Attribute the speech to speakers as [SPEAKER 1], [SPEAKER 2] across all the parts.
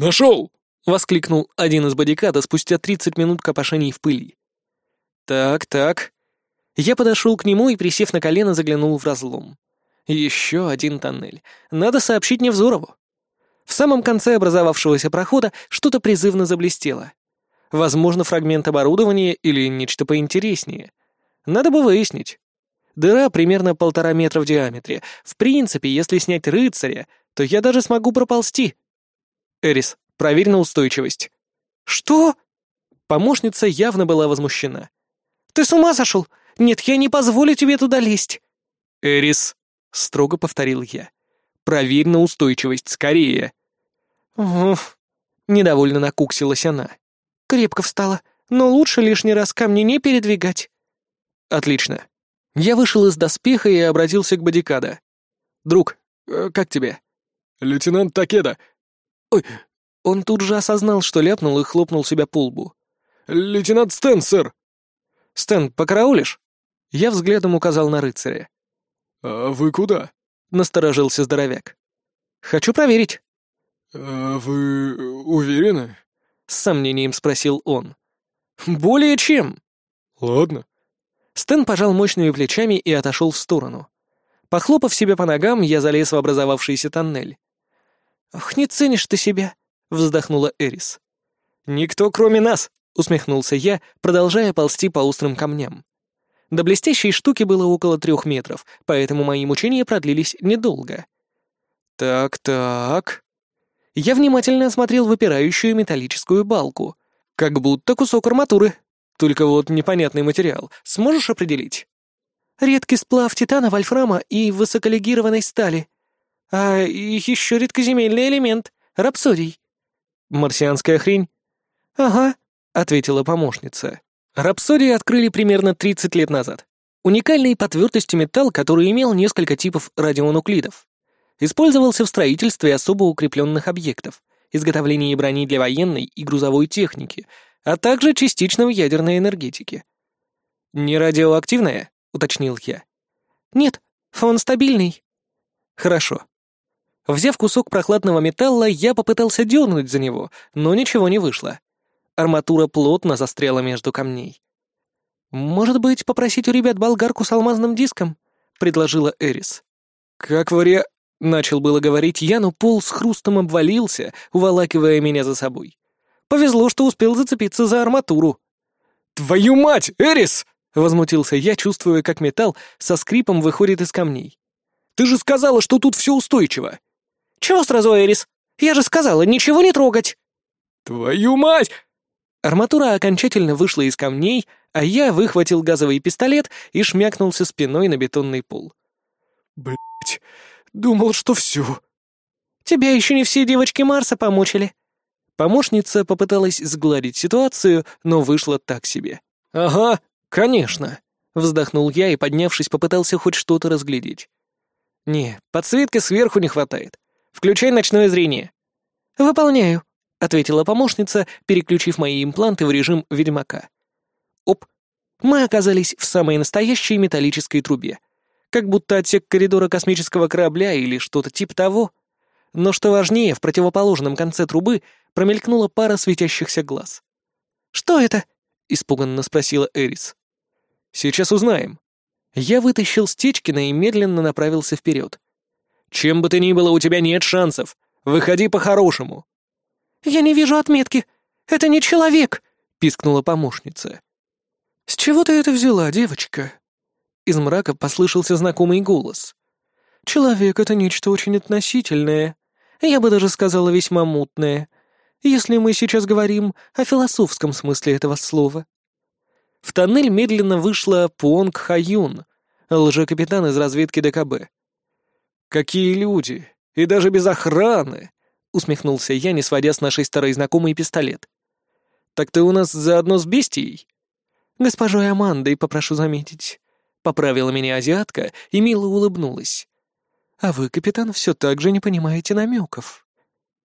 [SPEAKER 1] «Нашел!»
[SPEAKER 2] — воскликнул один из бодикада спустя 30 минут копошений в пыли. «Так, так». Я подошел к нему и, присев на колено, заглянул в разлом. Еще один тоннель. Надо сообщить Невзорову. В самом конце образовавшегося прохода что-то призывно заблестело. Возможно, фрагмент оборудования или нечто поинтереснее. Надо бы выяснить. Дыра примерно полтора метра в диаметре. В принципе, если снять рыцаря, то я даже смогу проползти. Эрис, проверь на устойчивость. Что? Помощница явно была возмущена. Ты с ума сошел? Нет, я не позволю тебе туда лезть. Эрис, строго повторил я. Проверь на устойчивость, скорее. Уф. Недовольно накуксилась она. Крепко встала, но лучше лишний раз камни не передвигать. Отлично. Я вышел из доспеха и обратился к Бодикада. «Друг, э, как тебе?»
[SPEAKER 1] «Лейтенант Такеда».
[SPEAKER 2] «Ой!» Он тут же осознал, что ляпнул и хлопнул себя по лбу.
[SPEAKER 1] «Лейтенант Стэн, сэр!»
[SPEAKER 2] «Стэн, покараулишь?» Я взглядом указал на рыцаря.
[SPEAKER 1] «А вы куда?»
[SPEAKER 2] — насторожился здоровяк. «Хочу проверить».
[SPEAKER 1] «А вы уверены?»
[SPEAKER 2] — с сомнением спросил он. «Более чем».
[SPEAKER 1] «Ладно».
[SPEAKER 2] Стэн пожал мощными плечами и отошел в сторону. Похлопав себя по ногам, я залез в образовавшийся тоннель. «Ох, не ценишь ты себя», — вздохнула Эрис. «Никто, кроме нас», — усмехнулся я, продолжая ползти по острым камням. До блестящей штуки было около трех метров, поэтому мои мучения продлились недолго. «Так-так...» Я внимательно осмотрел выпирающую металлическую балку. Как будто кусок арматуры. Только вот непонятный материал. Сможешь определить? Редкий сплав титана, вольфрама и высоколегированной стали. А еще редкоземельный элемент — рапсодий. Марсианская хрень? Ага, — ответила помощница. Рапсодии открыли примерно 30 лет назад. Уникальный по твердости металл, который имел несколько типов радионуклидов. Использовался в строительстве особо укрепленных объектов, изготовлении брони для военной и грузовой техники, а также частично в ядерной энергетике. «Не радиоактивная?» — уточнил я. «Нет, фон стабильный». «Хорошо». Взяв кусок прохладного металла, я попытался дернуть за него, но ничего не вышло. Арматура плотно застряла между камней. «Может быть, попросить у ребят болгарку с алмазным диском?» — предложила Эрис. «Как вариа...» — начал было говорить я, но пол с хрустом обвалился, уволакивая меня за собой. Повезло, что успел зацепиться за арматуру. «Твою мать, Эрис!» — возмутился я, чувствуя, как металл со скрипом выходит из камней. «Ты же сказала, что тут все устойчиво!» «Чего сразу, Эрис? Я же сказала, ничего не трогать!» «Твою мать!» Арматура окончательно вышла из камней, а я выхватил газовый пистолет и шмякнулся спиной на бетонный пол. Блять, думал, что все. Тебя еще не все девочки Марса помучили. Помощница попыталась сгладить ситуацию, но вышло так себе. Ага, конечно. Вздохнул я и, поднявшись, попытался хоть что-то разглядеть. «Не, подсветки сверху не хватает. Включай ночное зрение». «Выполняю», — ответила помощница, переключив мои импланты в режим ведьмака. Оп! Мы оказались в самой настоящей металлической трубе. Как будто отсек коридора космического корабля или что-то типа того. Но что важнее, в противоположном конце трубы промелькнула пара светящихся глаз. «Что это?» — испуганно спросила Эрис. «Сейчас узнаем». Я вытащил Стечкина и медленно направился вперед. «Чем бы ты ни было, у тебя нет шансов. Выходи по-хорошему». «Я не вижу отметки. Это не человек!» — пискнула помощница. «С чего ты это взяла, девочка?» Из мрака послышался знакомый голос. «Человек — это нечто очень относительное. Я бы даже сказала весьма мутное, если мы сейчас говорим о философском смысле этого слова». В тоннель медленно вышла Пуонг Хаюн, лжекапитан из разведки ДКБ. «Какие люди! И даже без охраны!» — усмехнулся я, не сводя с нашей старой знакомой пистолет. «Так ты у нас заодно с бестией?» «Госпожой Амандой, попрошу заметить», — поправила меня азиатка и мило улыбнулась. «А вы, капитан, все так же не понимаете намеков».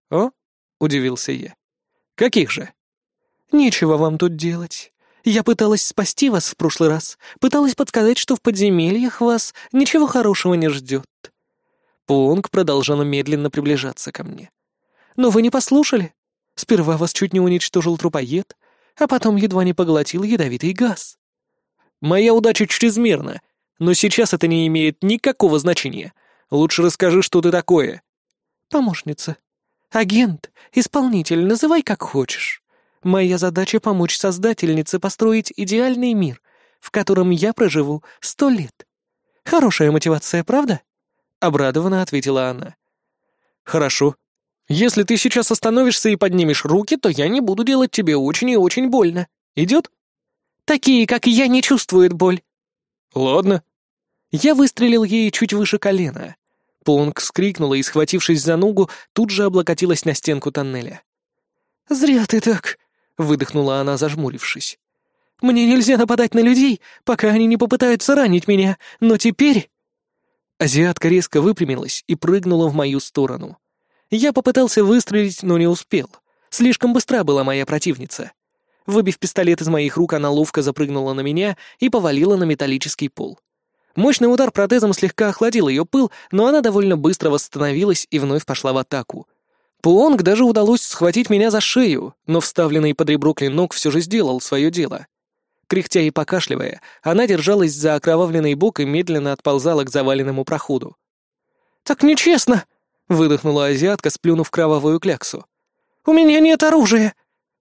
[SPEAKER 2] «О?» — удивился я. «Каких же?» «Нечего вам тут делать. Я пыталась спасти вас в прошлый раз, пыталась подсказать, что в подземельях вас ничего хорошего не ждет». Пуонг продолжала медленно приближаться ко мне. Но вы не послушали. Сперва вас чуть не уничтожил трупоед, а потом едва не поглотил ядовитый газ. Моя удача чрезмерна, но сейчас это не имеет никакого значения. Лучше расскажи, что ты такое. Помощница. Агент, исполнитель, называй как хочешь. Моя задача — помочь создательнице построить идеальный мир, в котором я проживу сто лет. Хорошая мотивация, правда? Обрадованно ответила она. Хорошо. Если ты сейчас остановишься и поднимешь руки, то я не буду делать тебе очень и очень больно. Идет? Такие, как я, не чувствуют боль. Ладно. Я выстрелил ей чуть выше колена. Понг скрикнула и, схватившись за ногу, тут же облокотилась на стенку тоннеля. «Зря ты так», — выдохнула она, зажмурившись. «Мне нельзя нападать на людей, пока они не попытаются ранить меня, но теперь...» Азиатка резко выпрямилась и прыгнула в мою сторону. Я попытался выстрелить, но не успел. Слишком быстра была моя противница. Выбив пистолет из моих рук, она ловко запрыгнула на меня и повалила на металлический пол. Мощный удар протезом слегка охладил ее пыл, но она довольно быстро восстановилась и вновь пошла в атаку. Пуонг даже удалось схватить меня за шею, но вставленный под ребро клинок все же сделал свое дело. Кряхтя и покашливая, она держалась за окровавленный бок и медленно отползала к заваленному проходу. «Так нечестно!» — выдохнула азиатка, сплюнув кровавую кляксу. «У меня нет оружия!»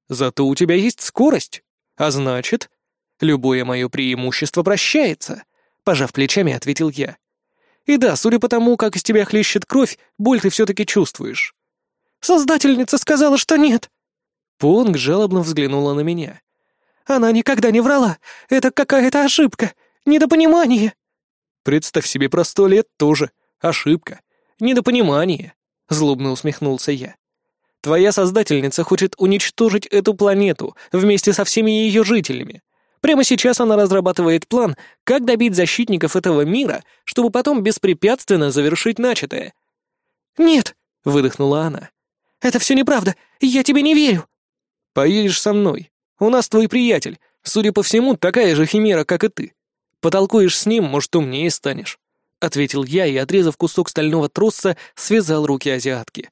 [SPEAKER 2] «Зато у тебя есть скорость, а значит, любое мое преимущество прощается», — пожав плечами, ответил я. «И да, судя по тому, как из тебя хлещет кровь, боль ты все-таки чувствуешь». «Создательница сказала, что нет». Понг жалобно взглянула на меня. «Она никогда не врала. Это какая-то ошибка, недопонимание». «Представь себе, про сто лет тоже. Ошибка. Недопонимание», — злобно усмехнулся я. «Твоя создательница хочет уничтожить эту планету вместе со всеми ее жителями. Прямо сейчас она разрабатывает план, как добить защитников этого мира, чтобы потом беспрепятственно завершить начатое». «Нет», — выдохнула она. «Это все неправда. Я тебе не верю». «Поедешь со мной. У нас твой приятель. Судя по всему, такая же химера, как и ты. Потолкуешь с ним, может, умнее станешь». — ответил я и, отрезав кусок стального троса, связал руки азиатки.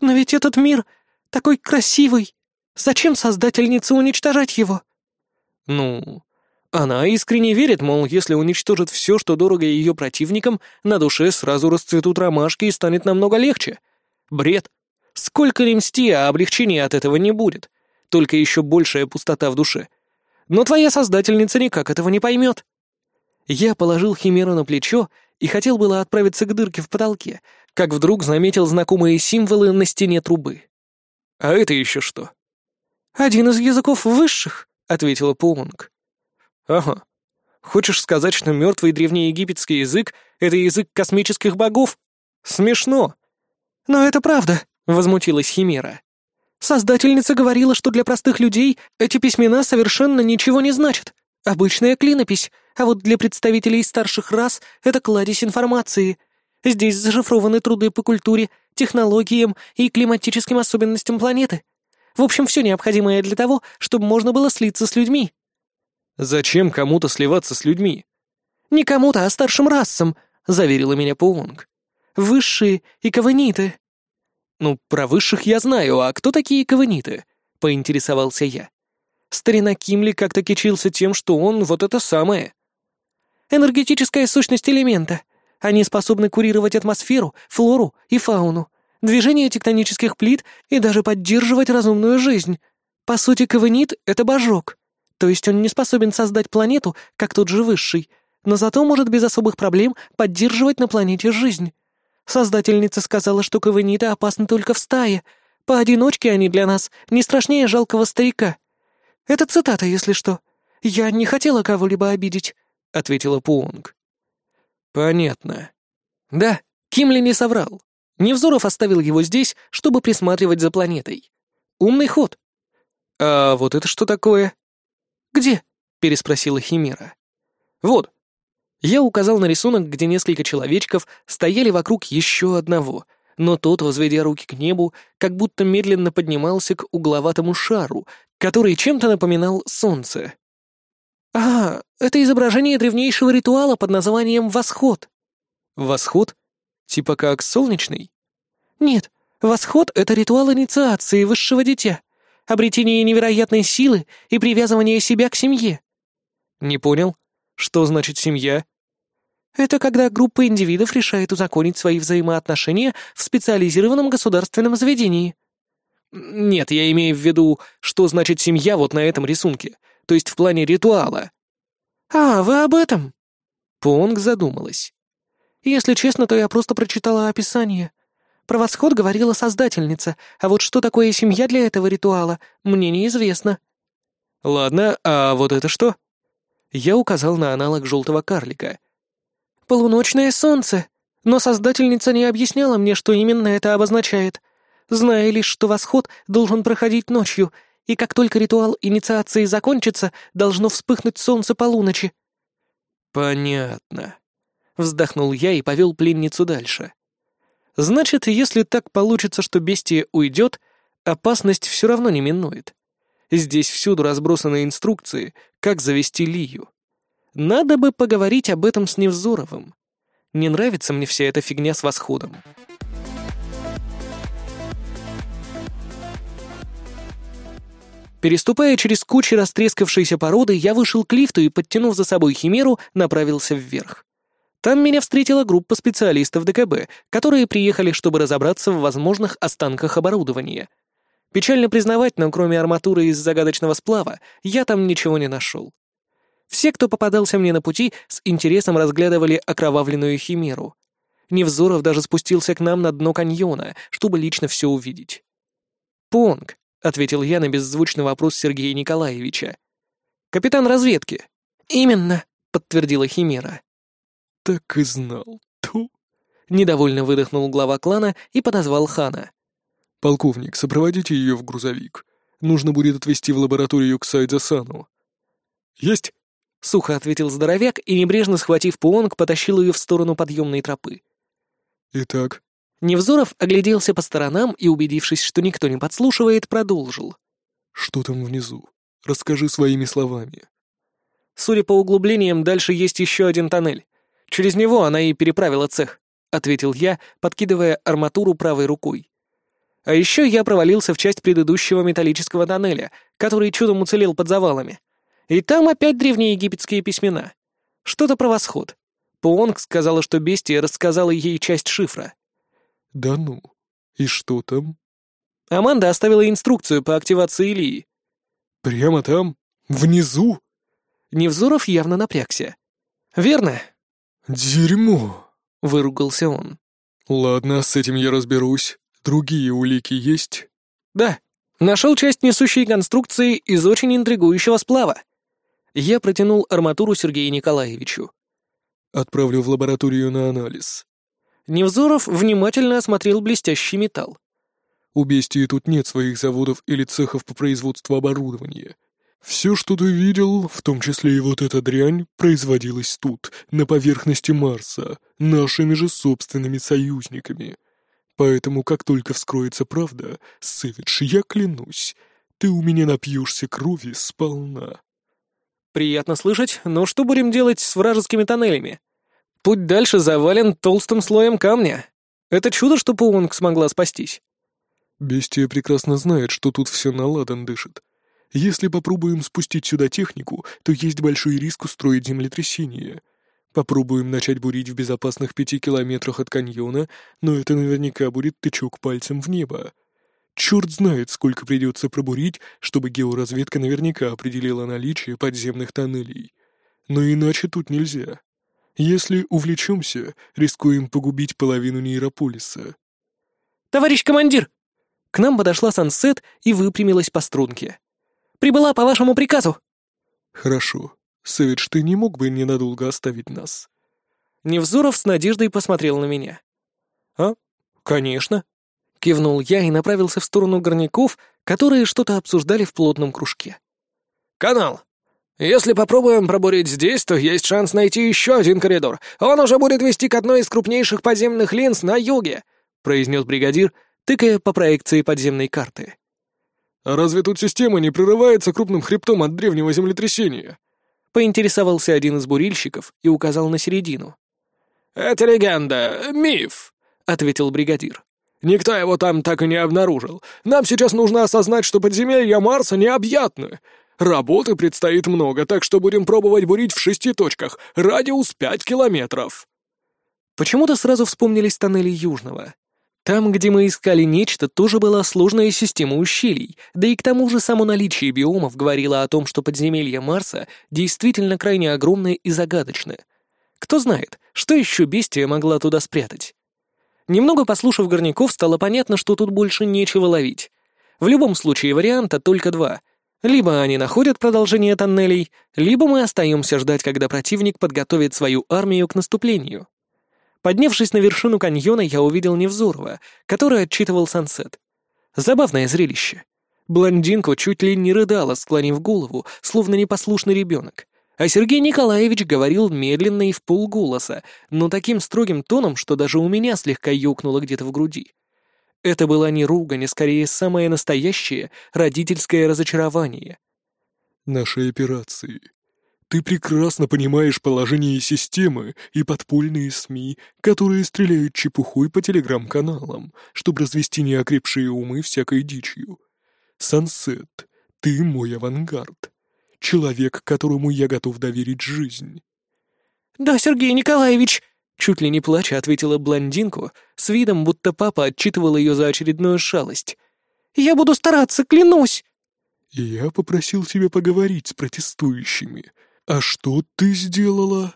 [SPEAKER 2] «Но ведь этот мир такой красивый! Зачем создательнице уничтожать его?» «Ну, она искренне верит, мол, если уничтожит все, что дорого ее противникам, на душе сразу расцветут ромашки и станет намного легче. Бред. Сколько ни мсти, а облегчения от этого не будет. Только еще большая пустота в душе. Но твоя создательница никак этого не поймет. Я положил Химеру на плечо и хотел было отправиться к дырке в потолке, как вдруг заметил знакомые символы на стене трубы. «А это еще что?» «Один из языков высших», — ответила Пуонг. «Ага. Хочешь сказать, что мертвый древнеегипетский язык — это язык космических богов? Смешно!» «Но это правда», — возмутилась Химера. «Создательница говорила, что для простых людей эти письмена совершенно ничего не значат. Обычная клинопись, а вот для представителей старших рас это кладезь информации. Здесь зашифрованы труды по культуре, технологиям и климатическим особенностям планеты. В общем, все необходимое для того, чтобы можно было слиться с людьми. Зачем кому-то сливаться с людьми? Не кому-то, а старшим расам, заверила меня Пуонг. Высшие и каваниты. Ну, про высших я знаю, а кто такие каваниты? Поинтересовался я. Старина Кимли как-то кичился тем, что он вот это самое. Энергетическая сущность элемента. Они способны курировать атмосферу, флору и фауну, движение тектонических плит и даже поддерживать разумную жизнь. По сути, Кавенит — это божок. То есть он не способен создать планету, как тот же высший, но зато может без особых проблем поддерживать на планете жизнь. Создательница сказала, что Кавениты опасны только в стае. Поодиночке они для нас не страшнее жалкого старика. Это цитата, если что. Я не хотела кого-либо обидеть ответила Пуонг. «Понятно. Да, Кимли не соврал. Невзоров оставил его здесь, чтобы присматривать за планетой. Умный ход. А вот это что такое?» «Где?» — переспросила Химера. «Вот». Я указал на рисунок, где несколько человечков стояли вокруг еще одного, но тот, возведя руки к небу, как будто медленно поднимался к угловатому шару, который чем-то напоминал солнце. «А, это изображение древнейшего ритуала под названием «Восход». «Восход? Типа как солнечный?» «Нет, Восход — это ритуал инициации высшего дитя, обретение невероятной силы и привязывание себя к семье. Не понял, что значит семья? Это когда группа индивидов решает узаконить свои взаимоотношения в специализированном государственном заведении. Нет, я имею в виду, что значит семья вот на этом рисунке, то есть в плане ритуала. А, вы об этом? Понг задумалась. Если честно, то я просто прочитала описание. Про восход говорила создательница, а вот что такое семья для этого ритуала, мне неизвестно. Ладно, а вот это что? Я указал на аналог желтого карлика. Полуночное солнце. Но создательница не объясняла мне, что именно это обозначает. Зная лишь, что восход должен проходить ночью, и как только ритуал инициации закончится, должно вспыхнуть солнце полуночи. Понятно. Вздохнул я и повел пленницу дальше. Значит, если так получится, что бестия уйдет, опасность все равно не минует. Здесь всюду разбросаны инструкции, как завести Лию. Надо бы поговорить об этом с Невзоровым. Не нравится мне вся эта фигня с восходом. Переступая через кучи растрескавшейся породы, я вышел к лифту и, подтянув за собой химеру, направился вверх. Там меня встретила группа специалистов ДКБ, которые приехали, чтобы разобраться в возможных останках оборудования. Печально признавать, но кроме арматуры из загадочного сплава, я там ничего не нашел. Все, кто попадался мне на пути, с интересом разглядывали окровавленную химеру. Невзоров даже спустился к нам на дно каньона, чтобы лично все увидеть. «Понг», — ответил я на беззвучный вопрос Сергея Николаевича. «Капитан разведки». «Именно», — подтвердила химера.
[SPEAKER 1] «Так и знал. Ту!»
[SPEAKER 2] Недовольно выдохнул глава клана и подозвал хана.
[SPEAKER 1] «Полковник, сопроводите ее в грузовик. Нужно будет отвезти в лабораторию к Сайдзасану». «Есть!»
[SPEAKER 2] — сухо ответил здоровяк и, небрежно схватив Пуонг, потащил ее в сторону подъемной тропы.
[SPEAKER 1] «Итак?»
[SPEAKER 2] Невзоров огляделся по сторонам и, убедившись, что никто не подслушивает, продолжил.
[SPEAKER 1] «Что там внизу? Расскажи своими словами».
[SPEAKER 2] Судя по углублениям, дальше есть еще один тоннель. Через него она и переправила цех», — ответил я, подкидывая арматуру правой рукой. А еще я провалился в часть предыдущего металлического тоннеля, который чудом уцелел под завалами. И там опять древнеегипетские письмена. Что-то про восход. Пуонг сказала, что бестия рассказала ей часть шифра.
[SPEAKER 1] «Да ну? И что там?»
[SPEAKER 2] Аманда оставила инструкцию по активации Илии.
[SPEAKER 1] «Прямо там? Внизу?»
[SPEAKER 2] Невзоров явно напрягся. «Верно.
[SPEAKER 1] «Дерьмо!»
[SPEAKER 2] — выругался он.
[SPEAKER 1] «Ладно, с этим я разберусь. Другие улики есть?»
[SPEAKER 2] «Да. Нашел часть несущей конструкции из очень интригующего сплава». Я протянул арматуру Сергею Николаевичу.
[SPEAKER 1] «Отправлю в лабораторию на анализ».
[SPEAKER 2] Невзоров внимательно осмотрел блестящий металл.
[SPEAKER 1] «У Бестии тут нет своих заводов или цехов по производству оборудования. Все, что ты видел, в том числе и вот эта дрянь, производилось тут, на поверхности Марса, нашими же собственными союзниками. Поэтому, как только вскроется правда, Сэвидж, я клянусь, ты у меня напьешься крови сполна.
[SPEAKER 2] Приятно слышать, но что будем делать с вражескими тоннелями? Путь дальше завален толстым слоем камня. Это чудо, что Пуонг смогла спастись.
[SPEAKER 1] Бестия прекрасно знает, что тут все наладан дышит. Если попробуем спустить сюда технику, то есть большой риск устроить землетрясение. Попробуем начать бурить в безопасных пяти километрах от каньона, но это наверняка будет тычок пальцем в небо. Черт знает, сколько придется пробурить, чтобы георазведка наверняка определила наличие подземных тоннелей. Но иначе тут нельзя. Если увлечемся, рискуем погубить половину нейрополиса.
[SPEAKER 2] «Товарищ командир!» К нам подошла Сансет и выпрямилась по струнке. Прибыла по вашему приказу».
[SPEAKER 1] «Хорошо. Сэвидж, ты не мог бы ненадолго оставить нас?»
[SPEAKER 2] Невзоров с надеждой посмотрел на меня. «А, конечно». Кивнул я и направился в сторону горняков, которые что-то обсуждали в плотном кружке. «Канал. Если попробуем пробурить здесь, то есть шанс найти еще один коридор. Он уже будет вести к одной из крупнейших подземных линз на юге», произнес бригадир, тыкая по проекции подземной карты.
[SPEAKER 1] «А разве тут система не прерывается крупным хребтом от древнего землетрясения?»
[SPEAKER 2] Поинтересовался один из бурильщиков и указал на середину. «Это легенда, миф», — ответил бригадир.
[SPEAKER 1] Никто его там так и не обнаружил. Нам сейчас нужно осознать, что подземелья Марса необъятны. Работы предстоит много, так что будем пробовать бурить в шести точках, радиус пять километров».
[SPEAKER 2] Почему-то сразу вспомнились тоннели Южного. Там, где мы искали нечто, тоже была сложная система ущелий, да и к тому же само наличие биомов говорило о том, что подземелье Марса действительно крайне огромное и загадочное. Кто знает, что еще бестия могла туда спрятать? Немного послушав горняков, стало понятно, что тут больше нечего ловить. В любом случае варианта только два. Либо они находят продолжение тоннелей, либо мы остаемся ждать, когда противник подготовит свою армию к наступлению. Поднявшись на вершину каньона, я увидел Невзорова, который отчитывал сансет. Забавное зрелище. Блондинка чуть ли не рыдала, склонив голову, словно непослушный ребенок. А Сергей Николаевич говорил медленно и в полголоса, но таким строгим тоном, что даже у меня слегка ёкнуло где-то в груди. Это была не ругань, а скорее самое настоящее родительское разочарование.
[SPEAKER 1] «Наши операции. Ты прекрасно понимаешь положение системы и подпольные СМИ, которые стреляют чепухой по телеграм-каналам, чтобы развести неокрепшие умы всякой дичью. Сансет, ты мой авангард. Человек, которому я готов доверить жизнь».
[SPEAKER 2] «Да, Сергей Николаевич!» Чуть ли не плача ответила блондинку, с видом, будто папа отчитывал ее за очередную шалость. «Я буду стараться, клянусь!»
[SPEAKER 1] «Я попросил тебя поговорить с протестующими. А что ты сделала?»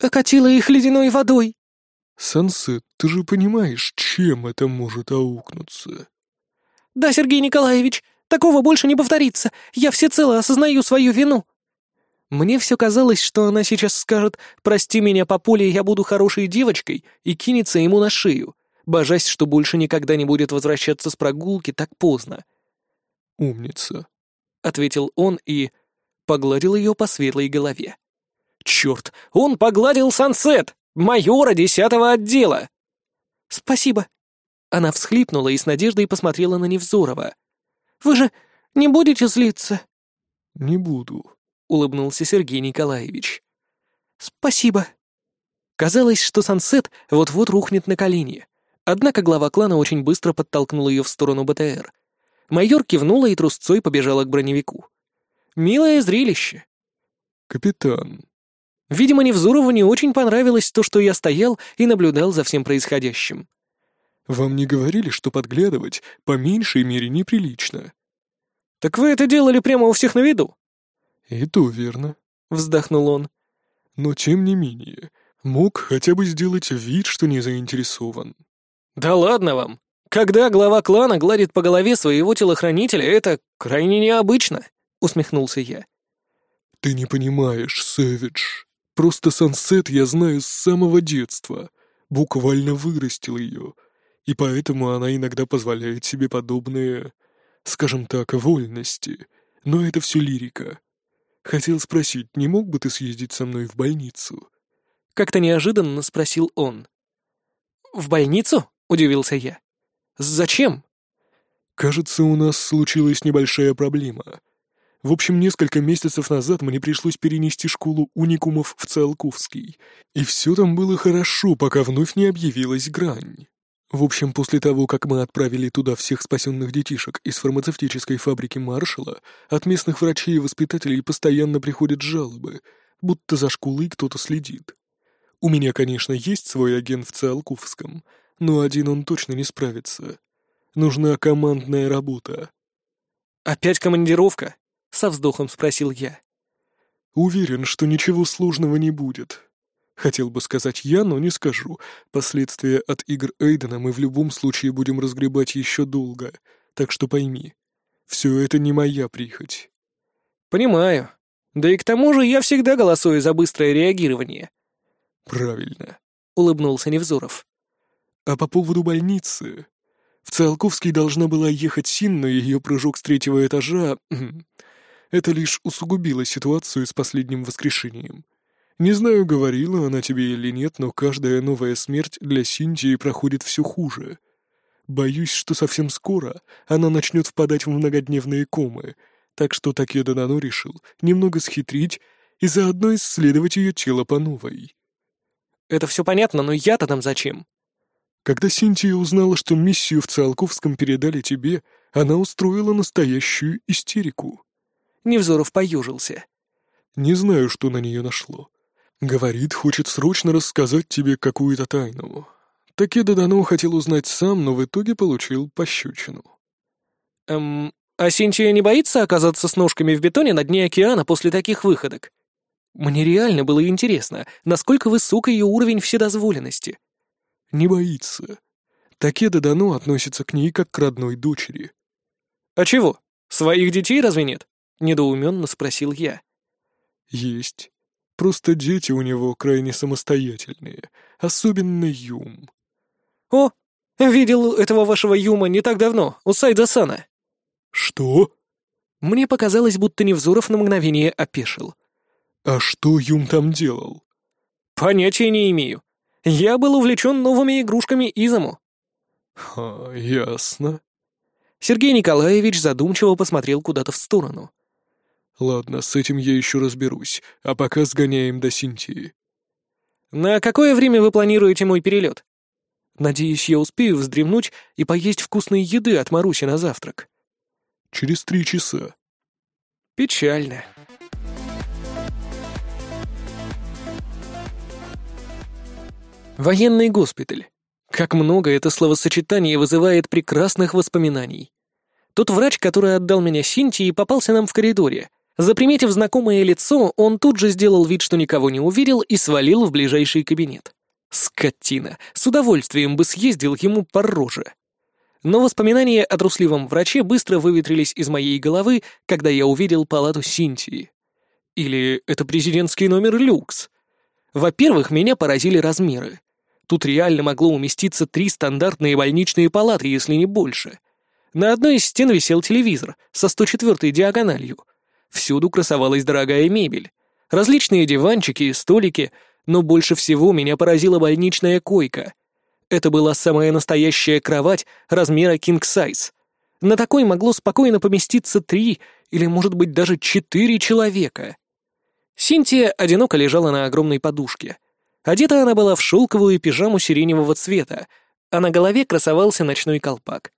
[SPEAKER 2] «Окатила их ледяной водой».
[SPEAKER 1] «Сансет, ты же понимаешь, чем это может аукнуться?»
[SPEAKER 2] «Да, Сергей Николаевич, Такого больше не повторится. Я всецело осознаю свою вину». Мне все казалось, что она сейчас скажет «Прости меня, по поле, я буду хорошей девочкой» и кинется ему на шею, божась, что больше никогда не будет возвращаться с прогулки так поздно.
[SPEAKER 1] «Умница», —
[SPEAKER 2] ответил он и погладил ее по светлой голове. «Черт, он погладил Сансет, майора десятого отдела!» «Спасибо». Она всхлипнула и с надеждой посмотрела на Невзорова. Вы же не будете злиться?»
[SPEAKER 1] «Не буду», —
[SPEAKER 2] улыбнулся Сергей Николаевич. «Спасибо». Казалось, что Сансет вот-вот рухнет на колени. Однако глава клана очень быстро подтолкнул ее в сторону БТР. Майор кивнула и трусцой побежала к броневику. «Милое зрелище».
[SPEAKER 1] «Капитан».
[SPEAKER 2] Видимо, Невзурову не очень понравилось то, что я стоял и наблюдал за всем происходящим.
[SPEAKER 1] Вам не говорили, что подглядывать по меньшей мере неприлично?»
[SPEAKER 2] «Так вы это делали прямо у всех на виду?»
[SPEAKER 1] «И то верно», —
[SPEAKER 2] вздохнул он.
[SPEAKER 1] «Но тем не менее, мог хотя бы сделать вид, что не заинтересован».
[SPEAKER 2] «Да ладно вам! Когда глава клана гладит по голове своего телохранителя, это крайне необычно», — усмехнулся я.
[SPEAKER 1] «Ты не понимаешь, Сэвидж. Просто Сансет я знаю с самого детства. Буквально вырастил ее» и поэтому она иногда позволяет себе подобные, скажем так, вольности. Но это все лирика. Хотел спросить, не мог бы ты съездить со мной в больницу?»
[SPEAKER 2] Как-то неожиданно спросил он. «В больницу?» — удивился я. «Зачем?»
[SPEAKER 1] «Кажется, у нас случилась небольшая проблема. В общем, несколько месяцев назад мне пришлось перенести школу уникумов в Циолковский, и все там было хорошо, пока вновь не объявилась грань. В общем, после того, как мы отправили туда всех спасенных детишек из фармацевтической фабрики Маршала, от местных врачей и воспитателей постоянно приходят жалобы, будто за школой кто-то следит. У меня, конечно, есть свой агент в Циолковском, но один он точно не справится. Нужна командная работа.
[SPEAKER 2] «Опять командировка?» — со вздохом спросил я.
[SPEAKER 1] «Уверен, что ничего сложного не будет. Хотел бы сказать я, но не скажу. Последствия от игр Эйдена мы в любом случае будем разгребать еще долго, так что пойми, все это не моя прихоть.
[SPEAKER 2] Понимаю. Да и к тому же я всегда голосую за быстрое реагирование.
[SPEAKER 1] Правильно,
[SPEAKER 2] улыбнулся Невзоров.
[SPEAKER 1] А по поводу больницы. В Циолковский должна была ехать Син, но ее прыжок с третьего этажа... Это лишь усугубило ситуацию с последним воскрешением. Не знаю, говорила она тебе или нет, но каждая новая смерть для Синтии проходит все хуже. Боюсь, что совсем скоро она начнет впадать в многодневные комы, так что Такеда Нано решил немного схитрить и заодно исследовать ее тело по новой.
[SPEAKER 2] Это все понятно, но я-то там зачем?
[SPEAKER 1] Когда Синтия узнала, что миссию в Циолковском передали тебе, она устроила настоящую истерику».
[SPEAKER 2] Невзоров поюжился.
[SPEAKER 1] «Не знаю, что на нее нашло. Говорит, хочет срочно рассказать тебе какую-то тайну. Такеда Дано хотел узнать сам, но в итоге получил пощечину».
[SPEAKER 2] «Эм, а Синтия не боится оказаться с ножками в бетоне на дне океана после таких выходок? Мне реально было интересно, насколько высок ее уровень вседозволенности».
[SPEAKER 1] «Не боится. Такеда Дано относится к ней как к родной дочери».
[SPEAKER 2] «А чего? Своих детей разве нет?» — недоуменно спросил я.
[SPEAKER 1] «Есть. Просто дети у него крайне самостоятельные, особенно Юм».
[SPEAKER 2] «О, видел этого вашего Юма не так давно, у Сайда-сана».
[SPEAKER 1] «Что?»
[SPEAKER 2] Мне показалось, будто Невзоров на мгновение опешил.
[SPEAKER 1] «А что Юм там делал?»
[SPEAKER 2] «Понятия не имею. Я был увлечен новыми игрушками Изому».
[SPEAKER 1] «Ха, ясно».
[SPEAKER 2] Сергей Николаевич задумчиво посмотрел куда-то в сторону.
[SPEAKER 1] «Ладно, с этим я еще разберусь, а пока сгоняем до Синтии».
[SPEAKER 2] «На какое время вы планируете мой перелет?» «Надеюсь, я успею вздремнуть и поесть вкусной еды от Маруси на завтрак».
[SPEAKER 1] «Через три часа».
[SPEAKER 2] «Печально». Военный госпиталь. Как много это словосочетание вызывает прекрасных воспоминаний. Тот врач, который отдал меня Синтии, попался нам в коридоре. Заприметив знакомое лицо, он тут же сделал вид, что никого не увидел, и свалил в ближайший кабинет. Скотина! С удовольствием бы съездил ему по роже. Но воспоминания о трусливом враче быстро выветрились из моей головы, когда я увидел палату Синтии. Или это президентский номер люкс? Во-первых, меня поразили размеры. Тут реально могло уместиться три стандартные больничные палаты, если не больше. На одной из стен висел телевизор со 104-й диагональю. Всюду красовалась дорогая мебель. Различные диванчики и столики, но больше всего меня поразила больничная койка. Это была самая настоящая кровать размера king size. На такой могло спокойно поместиться три или, может быть, даже четыре человека. Синтия одиноко лежала на огромной подушке — Одета она была в шелковую пижаму сиреневого цвета, а на голове красовался ночной колпак.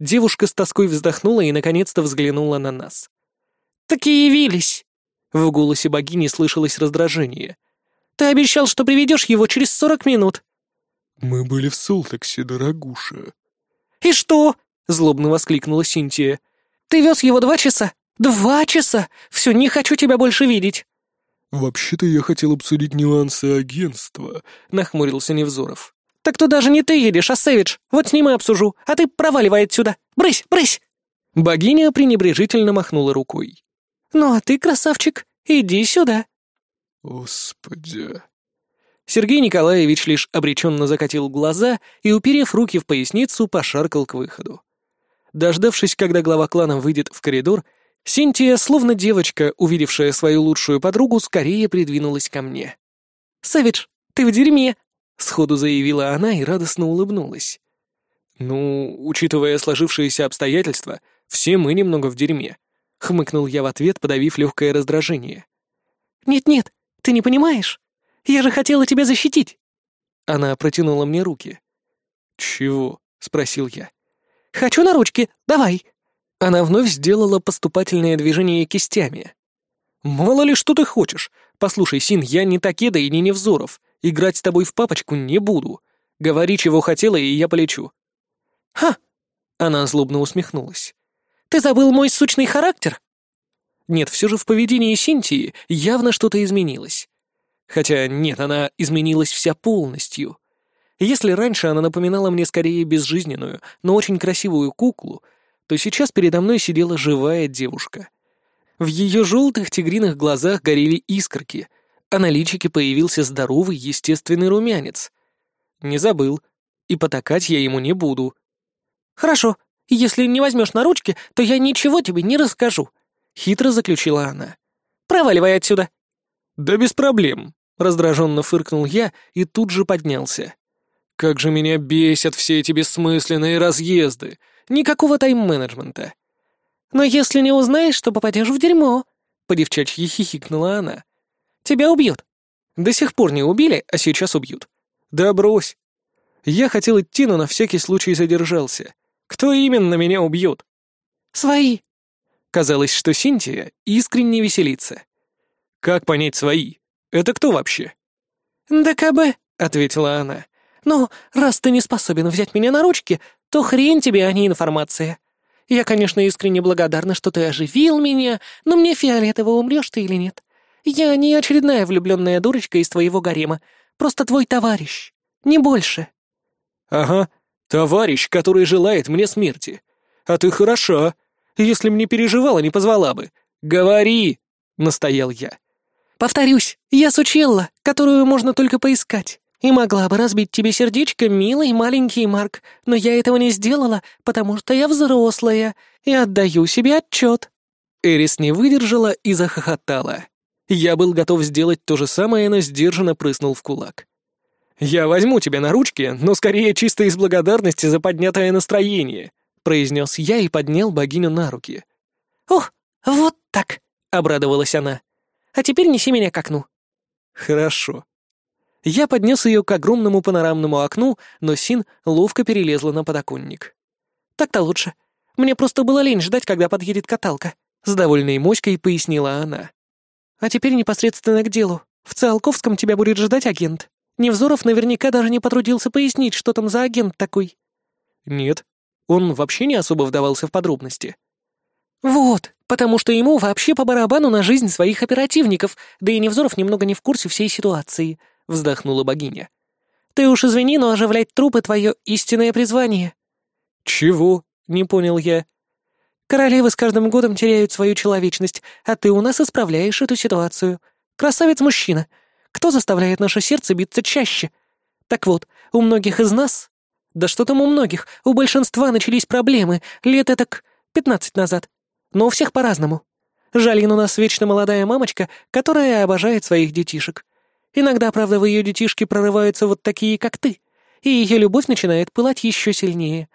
[SPEAKER 2] Девушка с тоской вздохнула и наконец-то взглянула на нас. «Так и явились!» В голосе богини слышалось раздражение. «Ты обещал, что приведешь его через сорок минут!»
[SPEAKER 1] «Мы были в Солтексе, дорогуша».
[SPEAKER 2] «И что?» — злобно воскликнула Синтия. «Ты вез его два часа? Два часа! Все, не хочу тебя больше видеть!»
[SPEAKER 1] «Вообще-то я хотел обсудить нюансы агентства», — нахмурился Невзоров.
[SPEAKER 2] «Так то даже не ты едешь, а Сэвидж. Вот с ним и обсужу, а ты проваливай отсюда. Брысь, брысь!» Богиня пренебрежительно махнула рукой. «Ну а ты, красавчик, иди сюда».
[SPEAKER 1] «Господи...»
[SPEAKER 2] Сергей Николаевич лишь обреченно закатил глаза и, уперев руки в поясницу, пошаркал к выходу. Дождавшись, когда глава клана выйдет в коридор, Синтия, словно девочка, увидевшая свою лучшую подругу, скорее придвинулась ко мне. «Савидж, ты в дерьме!» — сходу заявила она и радостно улыбнулась. «Ну, учитывая сложившиеся обстоятельства, все мы немного в дерьме», — хмыкнул я в ответ, подавив легкое раздражение. «Нет-нет, ты не понимаешь. Я же хотела тебя защитить!» Она протянула мне руки. «Чего?» — спросил я. «Хочу на ручки, давай!» Она вновь сделала поступательное движение кистями. «Мало ли, что ты хочешь. Послушай, Син, я не Такеда и не Невзоров. Играть с тобой в папочку не буду. Говори, чего хотела, и я полечу». «Ха!» — она злобно усмехнулась. «Ты забыл мой сучный характер?» Нет, все же в поведении Синтии явно что-то изменилось. Хотя нет, она изменилась вся полностью. Если раньше она напоминала мне скорее безжизненную, но очень красивую куклу, то сейчас передо мной сидела живая девушка. В ее желтых тигриных глазах горели искорки, а на личике появился здоровый естественный румянец. Не забыл, и потакать я ему не буду. «Хорошо, если не возьмешь на ручки, то я ничего тебе не расскажу», — хитро заключила она. «Проваливай отсюда». «Да без проблем», — раздраженно фыркнул я и тут же поднялся. «Как же меня бесят все эти бессмысленные разъезды! Никакого тайм-менеджмента. Но если не узнаешь, то попадешь в дерьмо, по-девчачьи хихикнула она. Тебя убьют. До сих пор не убили, а сейчас убьют. Да брось. Я хотел идти, но на всякий случай задержался. Кто именно меня убьет? «Свои!» Казалось, что Синтия искренне веселится. «Как понять свои? Это кто вообще?» «ДКБ», — ответила она. «Ну, раз ты не способен взять меня на ручки, то хрень тебе, а не информация. Я, конечно, искренне благодарна, что ты оживил меня, но мне фиолетово, умрешь ты или нет. Я не очередная влюбленная дурочка из твоего гарема, просто твой товарищ, не больше».
[SPEAKER 1] «Ага, товарищ, который желает мне смерти. А ты хороша. Если б не переживала, не позвала бы. Говори!» — настоял я.
[SPEAKER 2] «Повторюсь, я Сучелла, которую можно только поискать. И могла бы разбить тебе сердечко, милый маленький Марк, но я этого не сделала, потому что я взрослая и отдаю себе отчет». Эрис не выдержала и захохотала. Я был готов сделать то же самое, но сдержанно прыснул в кулак.
[SPEAKER 1] «Я возьму тебя на ручки, но скорее чисто из благодарности за поднятое настроение», произнес я и поднял богиню на руки.
[SPEAKER 2] «Ох, вот так!» — обрадовалась она. «А теперь неси меня к окну».
[SPEAKER 1] «Хорошо». Я поднес ее к огромному панорамному окну, но Син ловко перелезла на подоконник.
[SPEAKER 2] «Так-то лучше. Мне просто было лень ждать, когда подъедет каталка», — с довольной моськой пояснила она. «А теперь непосредственно к делу. В Циолковском тебя будет ждать агент. Невзоров наверняка даже не потрудился пояснить, что там за агент такой».
[SPEAKER 1] «Нет, он вообще не особо вдавался в подробности».
[SPEAKER 2] «Вот, потому что ему вообще по барабану на жизнь своих оперативников, да и Невзоров немного не в курсе всей ситуации», — вздохнула богиня. «Ты уж извини, но оживлять трупы — твое истинное призвание».
[SPEAKER 1] «Чего?» — не понял я.
[SPEAKER 2] «Королевы с каждым годом теряют свою человечность, а ты у нас исправляешь эту ситуацию. Красавец-мужчина, кто заставляет наше сердце биться чаще? Так вот, у многих из нас... Да что там у многих, у большинства начались проблемы лет так пятнадцать назад. Но у всех по-разному. Жалин у нас вечно молодая мамочка, которая обожает своих детишек. Иногда, правда, в ее детишки прорываются вот такие, как ты, и ее любовь начинает пылать еще сильнее.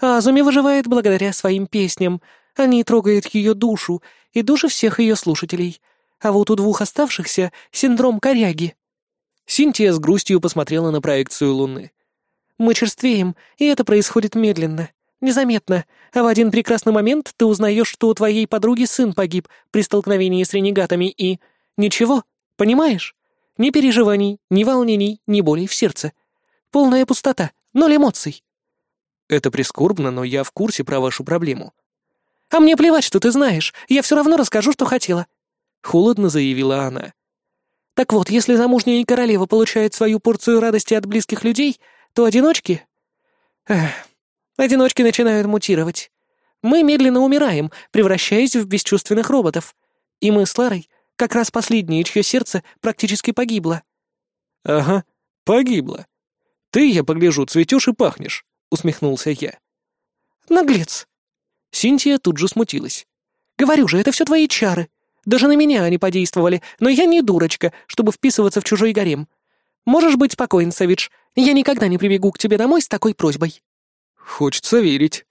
[SPEAKER 2] А Азуми выживает благодаря своим песням. Они трогают ее душу и души всех ее слушателей — а вот у двух оставшихся синдром коряги».
[SPEAKER 1] Синтия с грустью посмотрела на проекцию Луны.
[SPEAKER 2] «Мы черствеем, и это происходит медленно, незаметно, а в один прекрасный момент ты узнаешь, что у твоей подруги сын погиб при столкновении с ренегатами, и... Ничего, понимаешь? Ни переживаний, ни волнений, ни болей в сердце. Полная пустота, ноль эмоций».
[SPEAKER 1] «Это прискорбно, но я в курсе про вашу проблему».
[SPEAKER 2] «А мне плевать, что ты знаешь, я все равно расскажу, что хотела. — холодно заявила она. «Так вот, если замужняя королева получает свою порцию радости от близких людей, то одиночки... Эх, одиночки начинают мутировать. Мы медленно умираем, превращаясь в бесчувственных роботов. И мы с Ларой как раз последние, чье сердце практически погибло».
[SPEAKER 1] «Ага, погибло. Ты, я погляжу, цветешь и пахнешь», — усмехнулся я.
[SPEAKER 2] «Наглец!»
[SPEAKER 1] Синтия тут же смутилась.
[SPEAKER 2] «Говорю же, это все твои чары. Даже на меня они подействовали, но я не дурочка, чтобы вписываться в чужой гарем. Можешь быть спокоен, Савич, я никогда не прибегу к тебе домой с такой просьбой».
[SPEAKER 1] «Хочется верить».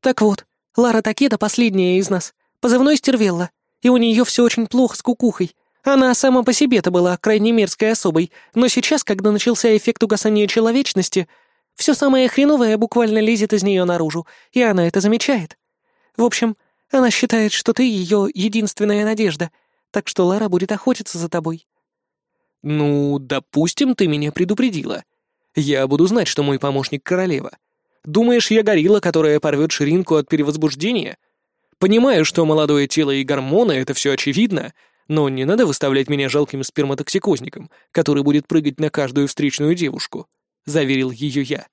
[SPEAKER 2] «Так вот, Лара Такеда последняя из нас, позывной Стервелла, и у нее все очень плохо с кукухой. Она сама по себе-то была крайне мерзкой особой, но сейчас, когда начался эффект угасания человечности, все самое хреновое буквально лезет из нее наружу, и она это замечает. В общем, она считает, что ты ее единственная надежда, так что Лара будет охотиться за тобой».
[SPEAKER 1] «Ну, допустим, ты меня предупредила. Я буду знать, что мой помощник королева. Думаешь, я горилла, которая порвет ширинку от перевозбуждения? Понимаю, что молодое тело и гормоны — это все очевидно, но не надо выставлять меня жалким сперматоксикозником, который будет прыгать на каждую встречную девушку», — заверил ее я.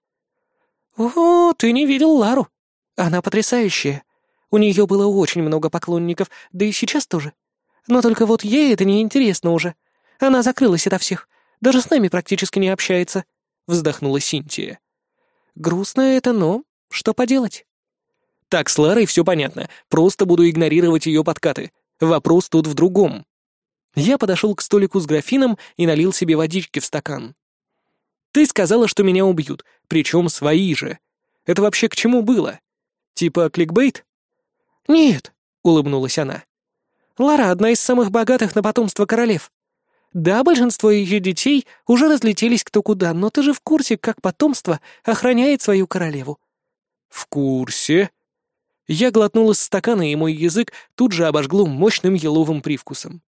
[SPEAKER 2] «О, ты не видел Лару. Она потрясающая. У нее было очень много поклонников, да и сейчас тоже. Но только вот ей это не интересно уже. Она закрылась ото всех, даже с нами практически не общается», — вздохнула Синтия. «Грустно это, но что поделать?»
[SPEAKER 1] «Так, с Ларой все понятно. Просто буду игнорировать ее подкаты. Вопрос тут в другом». Я подошел к столику с графином и налил себе водички в стакан. «Ты сказала, что меня убьют, причем свои же. Это вообще к чему было? Типа кликбейт?»
[SPEAKER 2] «Нет», — улыбнулась она. «Лара — одна из самых богатых на потомство королев. Да, большинство ее детей уже разлетелись кто куда, но ты же в курсе, как потомство охраняет свою королеву».
[SPEAKER 1] «В курсе».
[SPEAKER 2] Я глотнул из стакана, и мой язык тут же обожгло мощным еловым привкусом.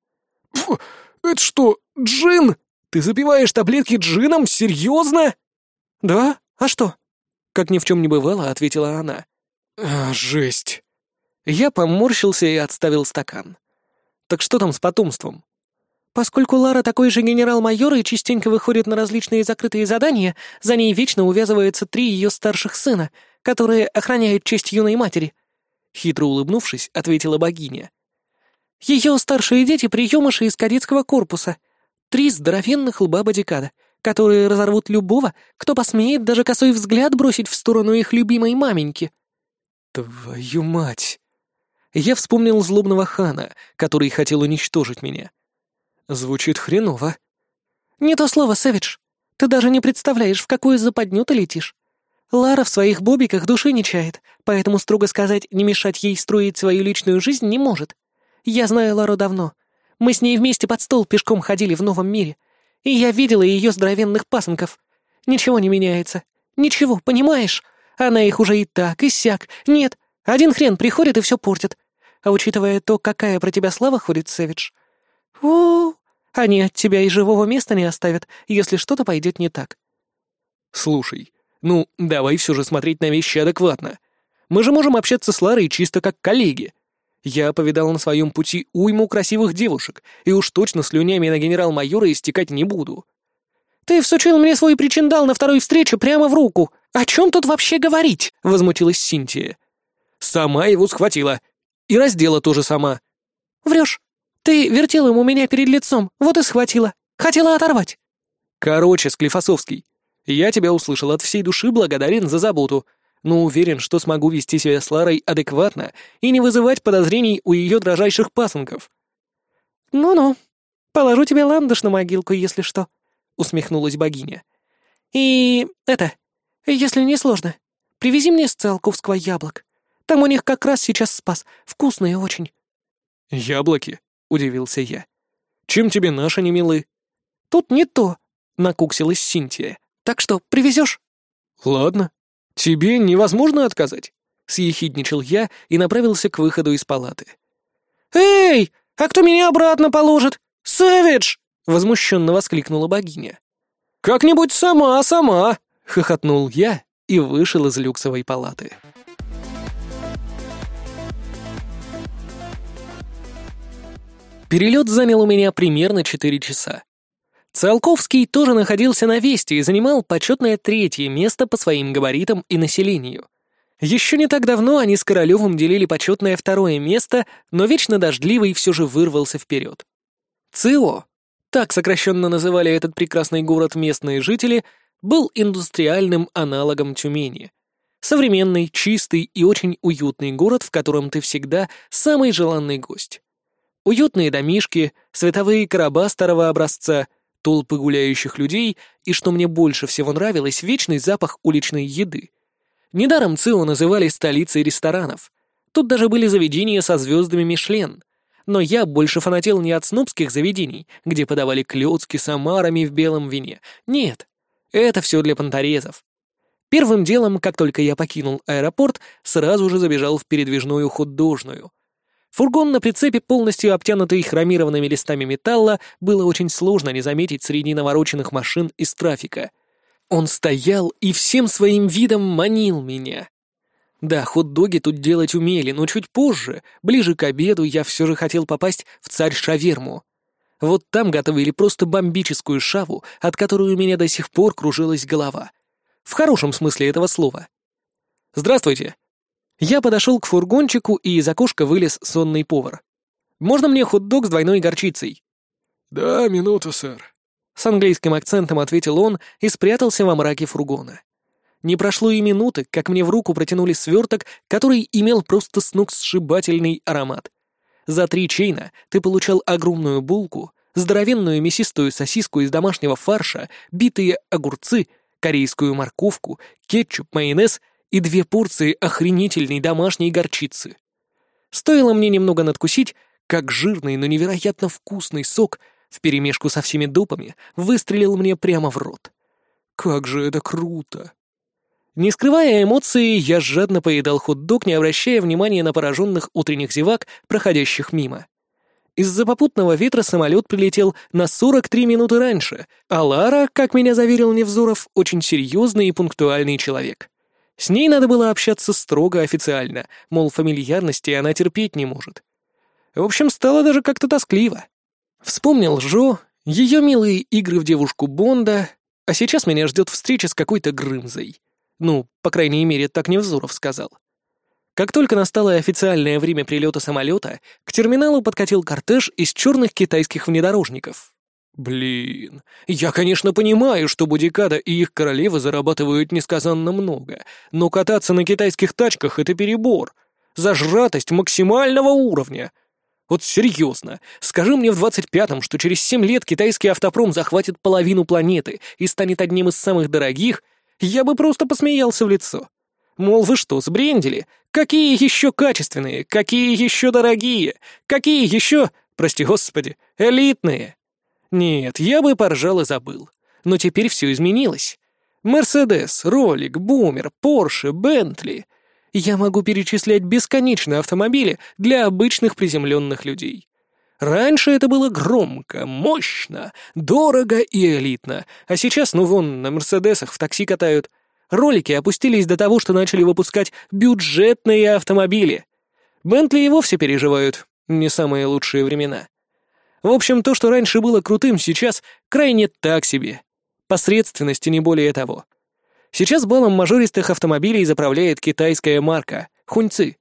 [SPEAKER 1] «Фу, это что, джин? Ты запиваешь таблетки джином? Серьезно?»
[SPEAKER 2] «Да? А что?» Как ни в чем не бывало, ответила она.
[SPEAKER 1] А, «Жесть».
[SPEAKER 2] Я поморщился и отставил стакан. «Так что там с потомством?» Поскольку Лара такой же генерал-майор и частенько выходит на различные закрытые задания, за ней вечно увязываются три ее старших сына, которые охраняют честь юной матери. Хитро улыбнувшись, ответила богиня. Ее старшие дети — приемыши из кадетского корпуса. Три здоровенных лба бодикада, которые разорвут любого, кто посмеет даже косой взгляд бросить в сторону их любимой маменьки.
[SPEAKER 1] Твою мать!
[SPEAKER 2] Я вспомнил злобного хана, который хотел уничтожить меня.
[SPEAKER 1] Звучит хреново.
[SPEAKER 2] Не то слово, Сэвидж. Ты даже не представляешь, в какую западню ты летишь. Лара в своих бобиках души не чает, поэтому, строго сказать, не мешать ей строить свою личную жизнь не может. Я знаю Лару давно. Мы с ней вместе под стол пешком ходили в новом мире. И я видела ее здоровенных пасынков. Ничего не меняется. Ничего, понимаешь? Она их уже и так, и сяк. Нет, один хрен приходит и все портит. А учитывая то, какая про тебя слава ходит, Сэвидж, о, они от тебя и живого места не оставят, если что-то пойдет не так.
[SPEAKER 1] Слушай, ну, давай все же смотреть на вещи адекватно. Мы же можем общаться с Ларой чисто как коллеги. Я повидал на своем пути уйму красивых девушек, и уж точно слюнями на генерал-майора истекать не буду.
[SPEAKER 2] «Ты всучил мне свой причиндал на второй встрече прямо в руку. О чем тут вообще говорить?» — возмутилась Синтия.
[SPEAKER 1] «Сама его схватила. И раздела тоже сама».
[SPEAKER 2] «Врешь. Ты вертел ему меня перед лицом, вот и схватила. Хотела оторвать.
[SPEAKER 1] Короче, Склифосовский, я тебя услышал от всей души, благодарен за заботу, но уверен, что смогу вести себя с Ларой адекватно и не вызывать подозрений у ее дрожайших пасынков.
[SPEAKER 2] «Ну-ну, положу тебе ландыш на могилку, если что», — усмехнулась богиня. «И это, если не сложно, привези мне с Циолковского яблок. Там у них как раз сейчас спас, вкусные очень».
[SPEAKER 1] «Яблоки?» — удивился я. «Чем тебе наши не милы?»
[SPEAKER 2] «Тут не то», — накуксилась Синтия. «Так что, привезешь?»
[SPEAKER 1] «Ладно. Тебе невозможно отказать?» — съехидничал я и направился к выходу из палаты.
[SPEAKER 2] «Эй, а кто меня обратно положит? Сэвидж!» — возмущенно воскликнула богиня.
[SPEAKER 1] «Как-нибудь сама, сама!» — хохотнул я и вышел из люксовой палаты.
[SPEAKER 2] Перелет занял у меня примерно 4 часа. Циолковский тоже находился на Весте и занимал почетное третье место по своим габаритам и населению. Еще не так давно они с Королевым делили почетное второе место, но вечно дождливый все же вырвался вперед. ЦИО, так сокращенно называли этот прекрасный город местные жители, был индустриальным аналогом Тюмени. Современный, чистый и очень уютный город, в котором ты всегда самый желанный гость. Уютные домишки, световые короба старого образца, толпы гуляющих людей и, что мне больше всего нравилось, вечный запах уличной еды. Недаром Цио называли столицей ресторанов. Тут даже были заведения со звездами Мишлен. Но я больше фанател не от снобских заведений, где подавали клёцки с омарами в белом вине. Нет, это все для понторезов. Первым делом, как только я покинул аэропорт, сразу же забежал в передвижную художную. Фургон на прицепе, полностью обтянутый хромированными листами металла, было очень сложно не заметить среди навороченных машин из трафика. Он стоял и всем своим видом манил меня. Да, хот-доги тут делать умели, но чуть позже, ближе к обеду, я все же хотел попасть в царь Шаверму. Вот там готовили просто бомбическую шаву, от которой у меня до сих пор кружилась голова. В хорошем смысле этого слова. «Здравствуйте», я подошел к фургончику, и из окошка вылез сонный повар. «Можно мне хот-дог с двойной горчицей?»
[SPEAKER 1] «Да, минуту, сэр», —
[SPEAKER 2] с английским акцентом ответил он и спрятался во мраке фургона. Не прошло и минуты, как мне в руку протянули сверток, который имел просто сногсшибательный аромат. За три чейна ты получал огромную булку, здоровенную мясистую сосиску из домашнего фарша, битые огурцы, корейскую морковку, кетчуп, майонез — и две порции охренительной домашней горчицы. Стоило мне немного надкусить, как жирный, но невероятно вкусный сок вперемешку со всеми допами, выстрелил мне прямо в рот. Как же это круто! Не скрывая эмоций, я жадно поедал хот-дог, не обращая внимания на пораженных утренних зевак, проходящих мимо. Из-за попутного ветра самолет прилетел на 43 минуты раньше, а Лара, как меня заверил Невзоров, очень серьезный и пунктуальный человек. С ней надо было общаться строго официально, мол, фамильярности она терпеть не может. В общем, стало даже как-то тоскливо. Вспомнил Жо, ее милые игры в девушку Бонда, а сейчас меня ждет встреча с какой-то Грымзой. Ну, по крайней мере, так Невзоров сказал. Как только настало официальное время прилета самолета, к терминалу подкатил кортеж из черных китайских внедорожников. Блин, я, конечно, понимаю, что Будикада и их королевы зарабатывают несказанно много, но кататься на китайских тачках — это перебор. Зажратость максимального уровня. Вот серьезно, скажи мне в 25-м, что через 7 лет китайский автопром захватит половину планеты и станет одним из самых дорогих, я бы просто посмеялся в лицо. Мол, вы что, сбрендили? Какие еще качественные? Какие еще дорогие? Какие еще, прости господи, элитные? Нет, я бы поржал и забыл. Но теперь все изменилось. Мерседес, Ролик, Бумер, Порше, Бентли. Я могу перечислять бесконечно автомобили для обычных приземленных людей. Раньше это было громко, мощно, дорого и элитно, а сейчас, ну вон, на Мерседесах в такси катают, Ролики опустились до того, что начали выпускать бюджетные автомобили. Бентли и вовсе переживают не самые лучшие времена. В общем, то, что раньше было крутым, сейчас крайне так себе. Посредственности не более того. Сейчас балом мажористых автомобилей заправляет китайская марка «Хуньцы».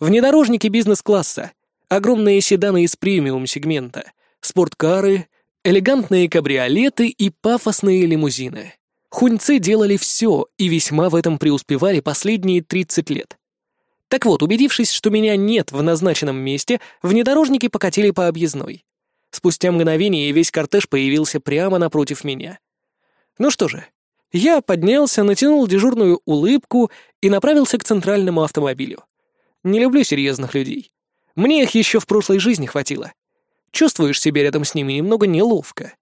[SPEAKER 2] Внедорожники бизнес-класса, огромные седаны из премиум-сегмента, спорткары, элегантные кабриолеты и пафосные лимузины. Хуньцы делали все и весьма в этом преуспевали последние 30 лет. Так вот, убедившись, что меня нет в назначенном месте, внедорожники покатили по объездной. Спустя мгновение весь кортеж появился прямо напротив меня. Ну что же, я поднялся, натянул дежурную улыбку и направился к центральному автомобилю. Не люблю серьезных людей. Мне их еще в прошлой жизни хватило. Чувствуешь себя рядом с ними немного неловко.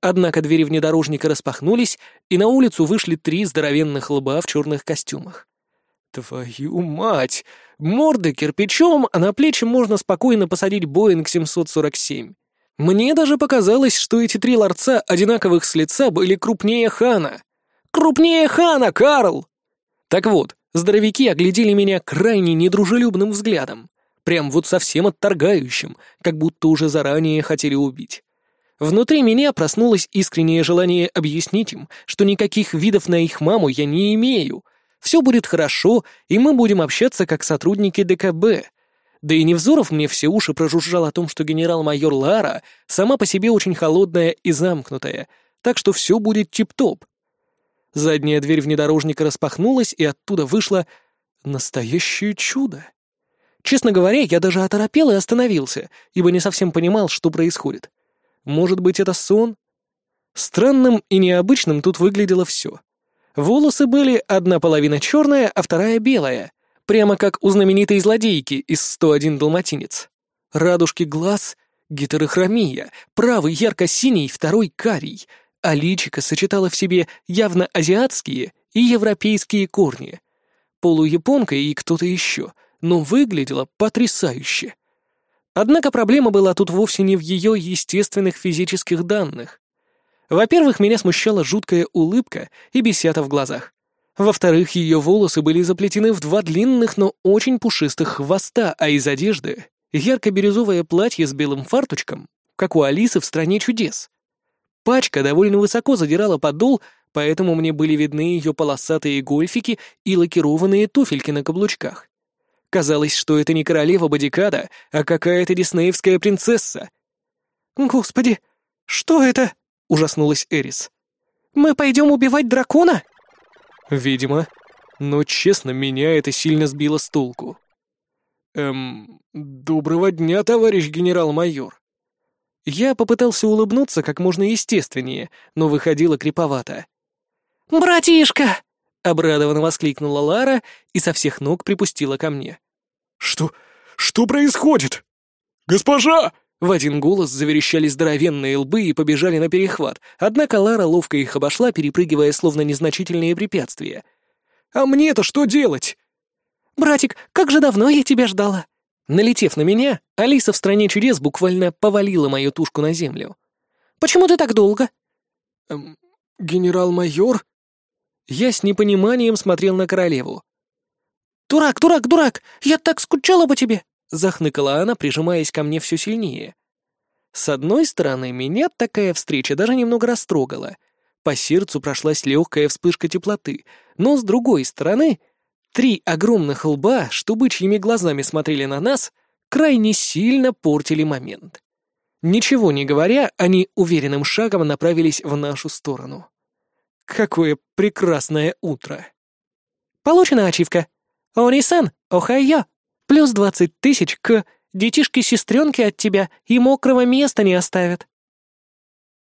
[SPEAKER 2] Однако двери внедорожника распахнулись, и на улицу вышли три здоровенных лба в черных костюмах. Твою мать! Морды кирпичом, а на плечи можно спокойно посадить Боинг 747. Мне даже показалось, что эти три ларца одинаковых с лица были крупнее Хана. Крупнее Хана, Карл! Так вот, здоровяки оглядели меня крайне недружелюбным взглядом. Прям вот совсем отторгающим, как будто уже заранее хотели убить. Внутри меня проснулось искреннее желание объяснить им, что никаких видов на их маму я не имею. Все будет хорошо, и мы будем общаться как сотрудники ДКБ. Да и Невзоров мне все уши прожужжал о том, что генерал-майор Лара сама по себе очень холодная и замкнутая, так что все будет тип-топ. Задняя дверь внедорожника распахнулась, и оттуда вышло настоящее чудо. Честно говоря, я даже оторопел и остановился, ибо не совсем понимал, что происходит. Может быть, это сон? Странным и необычным тут выглядело все. Волосы были одна половина черная, а вторая белая, прямо как у знаменитой злодейки из «101 Далматинец». Радужки глаз — гетерохромия, правый ярко-синий, второй карий, а личико сочетало в себе явно азиатские и европейские корни. Полуяпонка и кто-то еще, но выглядело потрясающе. Однако проблема была тут вовсе не в ее естественных физических данных. Во-первых, меня смущала жуткая улыбка и бесята в глазах. Во-вторых, ее волосы были заплетены в два длинных, но очень пушистых хвоста, а из одежды — ярко-бирюзовое платье с белым фарточком, как у Алисы в «Стране чудес». Пачка довольно высоко задирала подол, поэтому мне были видны ее полосатые гольфики и лакированные туфельки на каблучках. Казалось, что это не королева Бодикада, а какая-то диснеевская принцесса. «Господи, что это?» — ужаснулась Эрис. «Мы пойдем убивать дракона?» «Видимо. Но, честно, меня это сильно сбило с толку». «Эм, доброго дня, товарищ генерал-майор». Я попытался улыбнуться как можно естественнее, но выходило криповато. «Братишка!» — обрадованно воскликнула Лара и со всех ног припустила ко мне.
[SPEAKER 1] «Что... что происходит?» «Госпожа!»
[SPEAKER 2] В один голос заверещали здоровенные лбы и побежали на перехват, однако Лара ловко их обошла, перепрыгивая словно незначительные препятствия. «А мне-то что делать?» «Братик, как же давно я тебя ждала!» Налетев на меня, Алиса в «Стране чудес» буквально повалила мою тушку на землю. «Почему ты так долго?»
[SPEAKER 1] эм, «Генерал-майор?»
[SPEAKER 2] Я с непониманием смотрел на королеву. «Дурак, дурак, дурак! Я так скучала по тебе!» — захныкала она, прижимаясь ко мне все сильнее. С одной стороны, меня такая встреча даже немного растрогала. По сердцу прошлась легкая вспышка теплоты, но с другой стороны, три огромных лба, что бычьими глазами смотрели на нас, крайне сильно портили момент. Ничего не говоря, они уверенным шагом направились в нашу сторону. Какое прекрасное утро! Получена ачивка. Онисан, охайо. Плюс двадцать тысяч к детишке-сестренке от тебя и мокрого места не оставят.